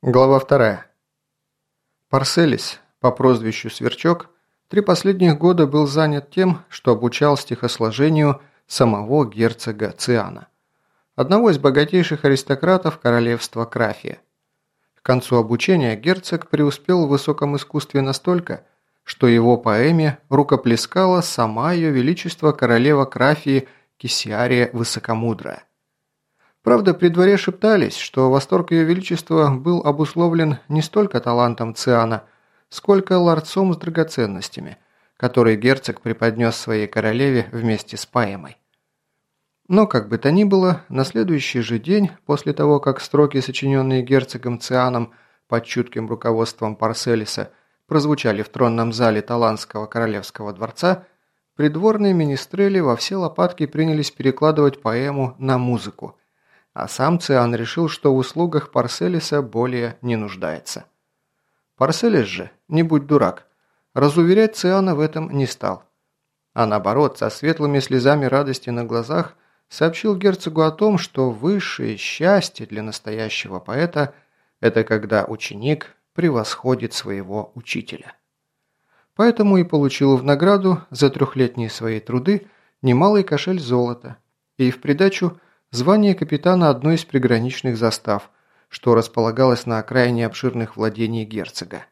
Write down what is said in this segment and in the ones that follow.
Глава вторая. Парселис, по прозвищу Сверчок, три последних года был занят тем, что обучал стихосложению самого герцога Циана, одного из богатейших аристократов королевства Крафия. К концу обучения герцог преуспел в высоком искусстве настолько, что его поэме рукоплескала сама ее величество королева Крафии Кисиария Высокомудрая. Правда, при дворе шептались, что восторг ее величества был обусловлен не столько талантом Циана, сколько ларцом с драгоценностями, который герцог преподнес своей королеве вместе с поэмой. Но, как бы то ни было, на следующий же день, после того, как строки, сочиненные герцогом Цианом под чутким руководством Парселиса, прозвучали в тронном зале Таланского королевского дворца, придворные министрели во все лопатки принялись перекладывать поэму на музыку – а сам Циан решил, что в услугах Парселиса более не нуждается. Парселис же, не будь дурак, разуверять Циана в этом не стал. А наоборот, со светлыми слезами радости на глазах сообщил герцогу о том, что высшее счастье для настоящего поэта – это когда ученик превосходит своего учителя. Поэтому и получил в награду за трехлетние свои труды немалый кошель золота и в придачу – звание капитана одной из приграничных застав, что располагалось на окраине обширных владений герцога.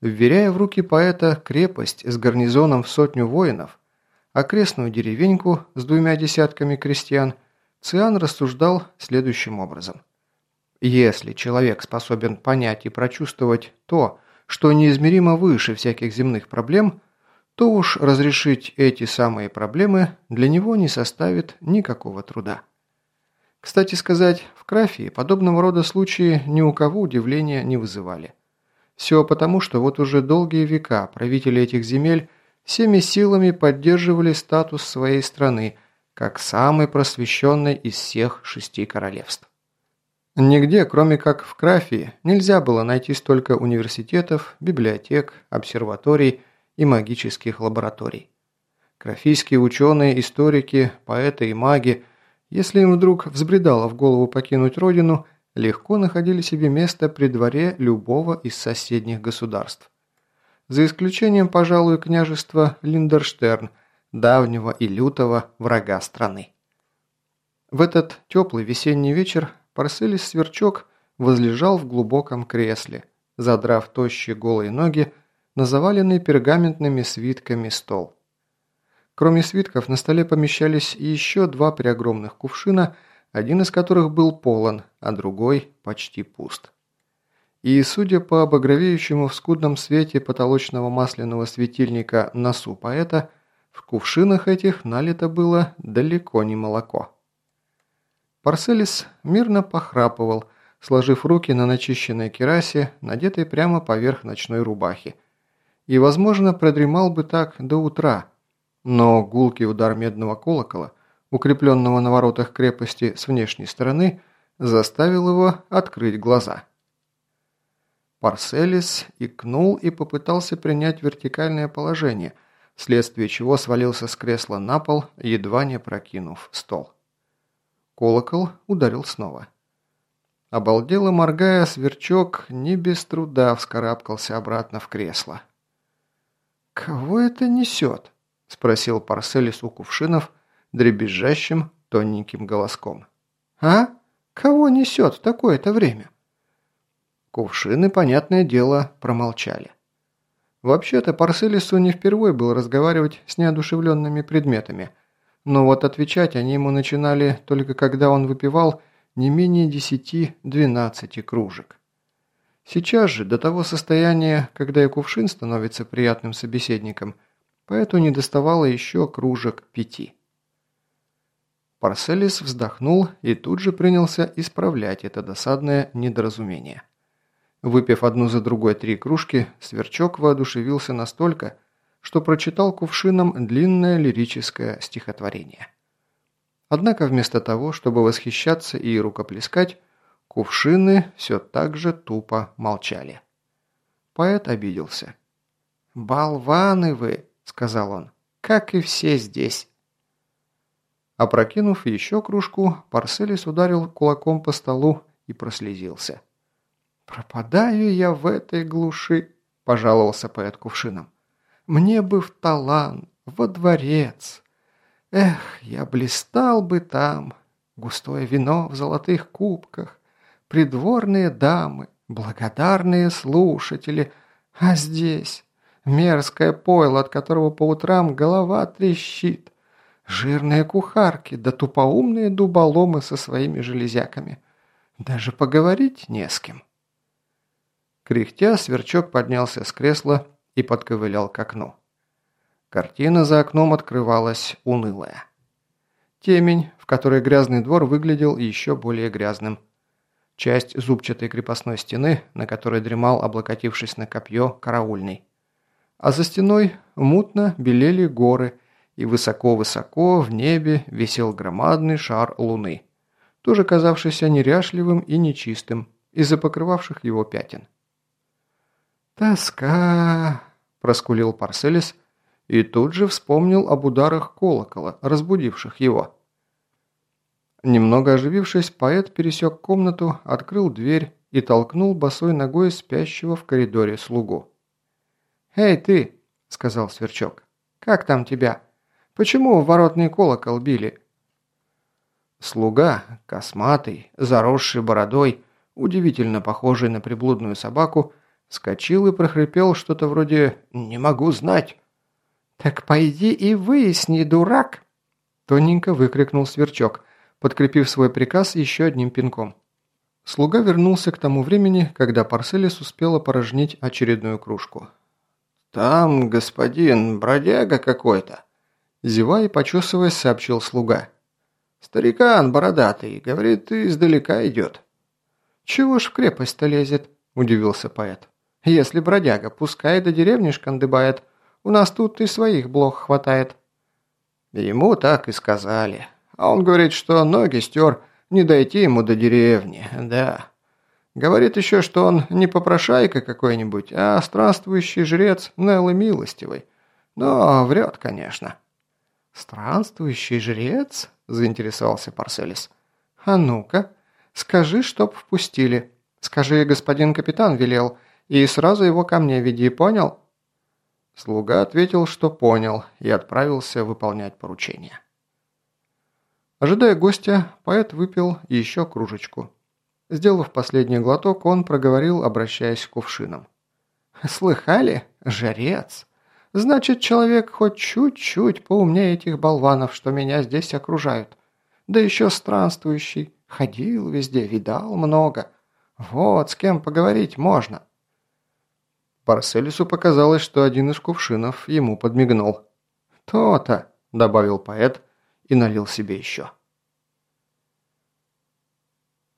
Вверяя в руки поэта крепость с гарнизоном в сотню воинов, окрестную деревеньку с двумя десятками крестьян, Циан рассуждал следующим образом. Если человек способен понять и прочувствовать то, что неизмеримо выше всяких земных проблем – то уж разрешить эти самые проблемы для него не составит никакого труда. Кстати сказать, в Крафии подобного рода случаи ни у кого удивления не вызывали. Все потому, что вот уже долгие века правители этих земель всеми силами поддерживали статус своей страны как самой просвещенной из всех шести королевств. Нигде, кроме как в Крафии, нельзя было найти столько университетов, библиотек, обсерваторий, и магических лабораторий. Графийские ученые, историки, поэты и маги, если им вдруг взбредало в голову покинуть родину, легко находили себе место при дворе любого из соседних государств. За исключением, пожалуй, княжества Линдерштерн, давнего и лютого врага страны. В этот теплый весенний вечер Парселис Сверчок возлежал в глубоком кресле, задрав тощие голые ноги на заваленный пергаментными свитками стол. Кроме свитков на столе помещались еще два преогромных кувшина, один из которых был полон, а другой почти пуст. И, судя по обогровеющему в скудном свете потолочного масляного светильника носу поэта, в кувшинах этих налито было далеко не молоко. Парселис мирно похрапывал, сложив руки на начищенной керасе, надетой прямо поверх ночной рубахи, и, возможно, продремал бы так до утра. Но гулкий удар медного колокола, укрепленного на воротах крепости с внешней стороны, заставил его открыть глаза. Парселис икнул и попытался принять вертикальное положение, вследствие чего свалился с кресла на пол, едва не прокинув стол. Колокол ударил снова. Обалдело моргая, сверчок не без труда вскарабкался обратно в кресло. «Кого это несет?» – спросил Парселис у кувшинов дребезжащим тоненьким голоском. «А? Кого несет в такое-то время?» Кувшины, понятное дело, промолчали. Вообще-то Парселису не впервой было разговаривать с неодушевленными предметами, но вот отвечать они ему начинали только когда он выпивал не менее десяти-двенадцати кружек. Сейчас же, до того состояния, когда и кувшин становится приятным собеседником, поэту не доставало еще кружек пяти. Парселис вздохнул и тут же принялся исправлять это досадное недоразумение. Выпив одну за другой три кружки, Сверчок воодушевился настолько, что прочитал кувшином длинное лирическое стихотворение. Однако вместо того, чтобы восхищаться и рукоплескать, Кувшины все так же тупо молчали. Поэт обиделся. «Болваны вы!» – сказал он. «Как и все здесь!» Опрокинув еще кружку, Парселис ударил кулаком по столу и прослезился. «Пропадаю я в этой глуши», – пожаловался поэт кувшином. «Мне бы в талан, во дворец. Эх, я блистал бы там. Густое вино в золотых кубках, придворные дамы, благодарные слушатели. А здесь мерзкое пойло, от которого по утрам голова трещит. Жирные кухарки, да тупоумные дуболомы со своими железяками. Даже поговорить не с кем. Кряхтя, сверчок поднялся с кресла и подковылял к окну. Картина за окном открывалась унылая. Темень, в которой грязный двор выглядел еще более грязным. Часть зубчатой крепостной стены, на которой дремал, облокотившись на копье, караульный. А за стеной мутно белели горы, и высоко-высоко в небе висел громадный шар луны, тоже казавшийся неряшливым и нечистым из-за покрывавших его пятен. «Тоска!» – проскулил Парселис и тут же вспомнил об ударах колокола, разбудивших его. Немного оживившись, поэт пересек комнату, открыл дверь и толкнул босой ногой спящего в коридоре слугу. «Эй, ты!» – сказал Сверчок. «Как там тебя? Почему в воротный колокол били?» Слуга, косматый, заросший бородой, удивительно похожий на приблудную собаку, Скочил и прохрипел что-то вроде «Не могу знать». «Так пойди и выясни, дурак!» Тоненько выкрикнул Сверчок, подкрепив свой приказ еще одним пинком. Слуга вернулся к тому времени, когда Парселис успел опорожнить очередную кружку. «Там, господин, бродяга какой-то!» Зевая и почесываясь, сообщил слуга. «Старикан бородатый, говорит, издалека идет». «Чего ж в крепость-то лезет?» – удивился поэт. Если бродяга, пускай до деревни шкандыбает. У нас тут и своих блох хватает». Ему так и сказали. А он говорит, что ноги стер, не дойти ему до деревни, да. Говорит еще, что он не попрошайка какой-нибудь, а странствующий жрец Неллы Милостивой. Но врет, конечно. «Странствующий жрец?» – заинтересовался Парселис. «А ну-ка, скажи, чтоб впустили. Скажи, господин капитан велел, и сразу его ко мне веди, понял?» Слуга ответил, что понял, и отправился выполнять поручение. Ожидая гостя, поэт выпил еще кружечку. Сделав последний глоток, он проговорил, обращаясь к кувшинам. «Слыхали? Жрец! Значит, человек хоть чуть-чуть поумнее этих болванов, что меня здесь окружают. Да еще странствующий. Ходил везде, видал много. Вот, с кем поговорить можно». Парселису показалось, что один из кувшинов ему подмигнул. «То-то», – добавил поэт и налил себе еще.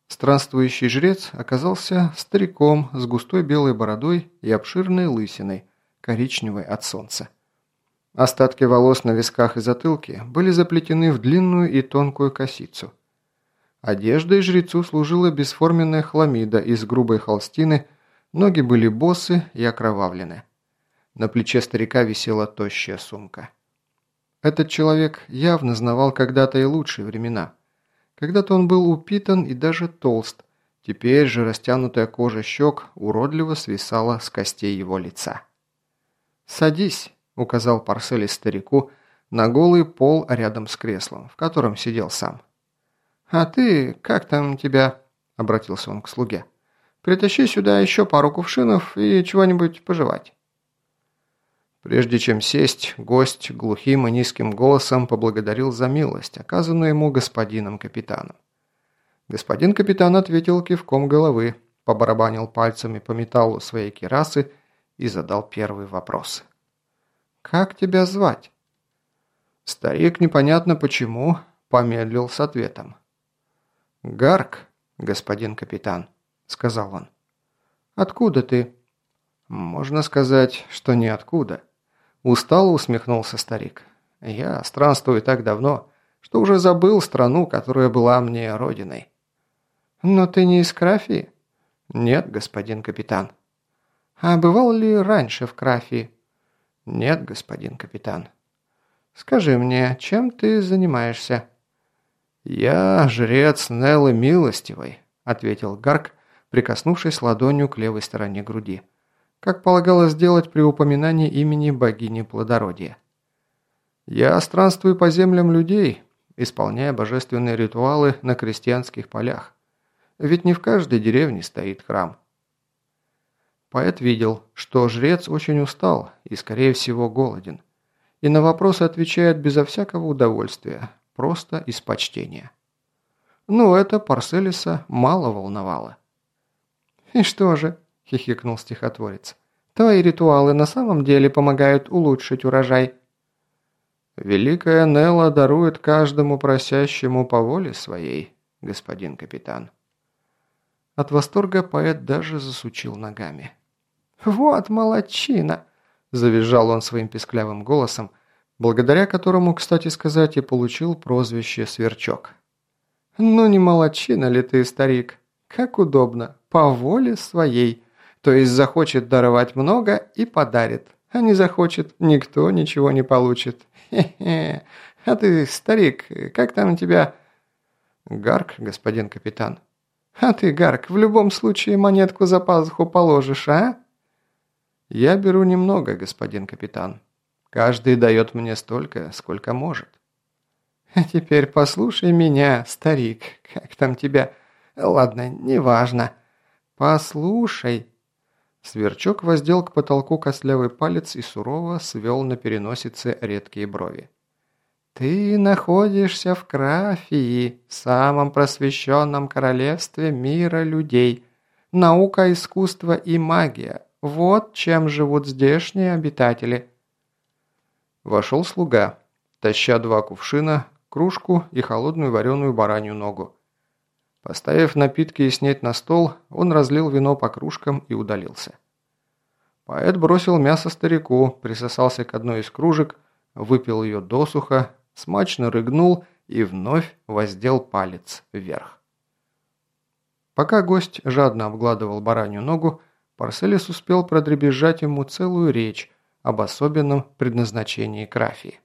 Странствующий жрец оказался стариком с густой белой бородой и обширной лысиной, коричневой от солнца. Остатки волос на висках и затылке были заплетены в длинную и тонкую косицу. Одеждой жрецу служила бесформенная хламида из грубой холстины Ноги были босы и окровавлены. На плече старика висела тощая сумка. Этот человек явно знавал когда-то и лучшие времена. Когда-то он был упитан и даже толст. Теперь же растянутая кожа щек уродливо свисала с костей его лица. «Садись», – указал Парселис старику на голый пол рядом с креслом, в котором сидел сам. «А ты, как там тебя?» – обратился он к слуге. Притащи сюда еще пару кувшинов и чего-нибудь пожевать». Прежде чем сесть, гость глухим и низким голосом поблагодарил за милость, оказанную ему господином капитаном. Господин капитан ответил кивком головы, побарабанил пальцами по металлу своей кирасы и задал первый вопрос. «Как тебя звать?» Старик непонятно почему помедлил с ответом. «Гарк, господин капитан». – сказал он. «Откуда ты?» «Можно сказать, что ниоткуда». Устало усмехнулся старик. «Я странствую так давно, что уже забыл страну, которая была мне родиной». «Но ты не из Крафии?» «Нет, господин капитан». «А бывал ли раньше в Крафии?» «Нет, господин капитан». «Скажи мне, чем ты занимаешься?» «Я жрец Неллы Милостивой», – ответил Гарк, прикоснувшись ладонью к левой стороне груди, как полагалось сделать при упоминании имени богини плодородия. «Я странствую по землям людей, исполняя божественные ритуалы на крестьянских полях. Ведь не в каждой деревне стоит храм». Поэт видел, что жрец очень устал и, скорее всего, голоден, и на вопросы отвечает безо всякого удовольствия, просто из почтения. Ну, это Парселиса мало волновало. «И что же?» – хихикнул стихотворец. «Твои ритуалы на самом деле помогают улучшить урожай». «Великая Нелла дарует каждому просящему по воле своей, господин капитан». От восторга поэт даже засучил ногами. «Вот молодчина!» – завизжал он своим песклявым голосом, благодаря которому, кстати сказать, и получил прозвище «Сверчок». «Ну не молодчина ли ты, старик? Как удобно, по воле своей. То есть захочет даровать много и подарит, а не захочет, никто ничего не получит. Хе-хе. А ты, старик, как там у тебя...» «Гарк, господин капитан». «А ты, Гарк, в любом случае монетку за пазуху положишь, а?» «Я беру немного, господин капитан. Каждый дает мне столько, сколько может». А теперь послушай меня, старик, как там тебя... Ладно, неважно. Послушай. Сверчок воздел к потолку костлявый палец и сурово свел на переносице редкие брови. «Ты находишься в Крафии, самом просвещенном королевстве мира людей. Наука, искусство и магия – вот чем живут здешние обитатели». Вошел слуга, таща два кувшина, кружку и холодную вареную баранью ногу. Поставив напитки и снеть на стол, он разлил вино по кружкам и удалился. Поэт бросил мясо старику, присосался к одной из кружек, выпил ее досуха, смачно рыгнул и вновь воздел палец вверх. Пока гость жадно обгладывал баранью ногу, Парселис успел продребезжать ему целую речь об особенном предназначении крафии.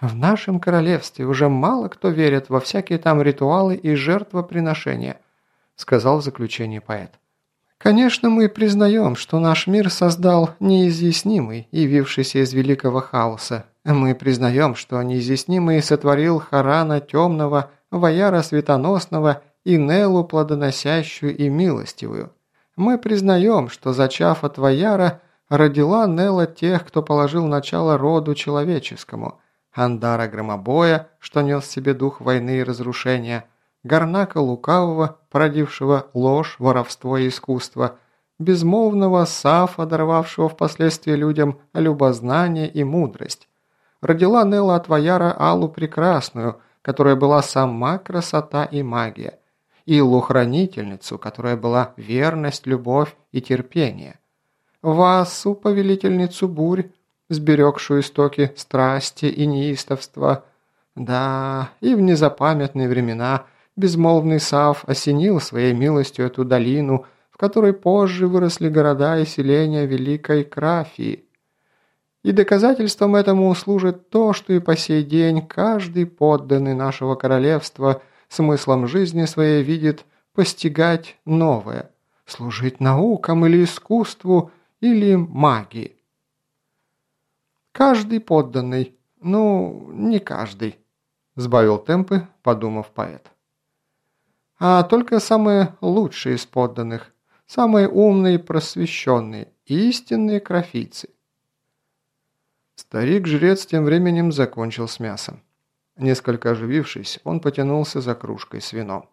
В нашем королевстве уже мало кто верит во всякие там ритуалы и жертвоприношения», сказал в заключении поэт. «Конечно, мы признаем, что наш мир создал неизъяснимый, явившийся из великого хаоса. Мы признаем, что неизъяснимый сотворил Харана Темного, Ваяра Светоносного и Нелу Плодоносящую и Милостивую. Мы признаем, что, зачав от Ваяра, родила Нелла тех, кто положил начало роду человеческому – Андара Громобоя, что нес в себе дух войны и разрушения, Гарнака Лукавого, породившего ложь, воровство и искусство, безмолвного Сафа, даровавшего впоследствии людям любознание и мудрость. Родила Нелла от Ваяра Аллу Прекрасную, которая была сама красота и магия, Илу-хранительницу, которая была верность, любовь и терпение. Васу, повелительницу бурь, сберегшую истоки страсти и неистовства. Да, и в незапамятные времена безмолвный Сав осенил своей милостью эту долину, в которой позже выросли города и селения Великой Крафии. И доказательством этому служит то, что и по сей день каждый подданный нашего королевства смыслом жизни своей видит постигать новое, служить наукам или искусству, или магии. Каждый подданный. Ну, не каждый», – сбавил темпы, подумав поэт. «А только самые лучшие из подданных, самые умные просвещенные, истинные крофийцы». Старик-жрец тем временем закончил с мясом. Несколько оживившись, он потянулся за кружкой с вином.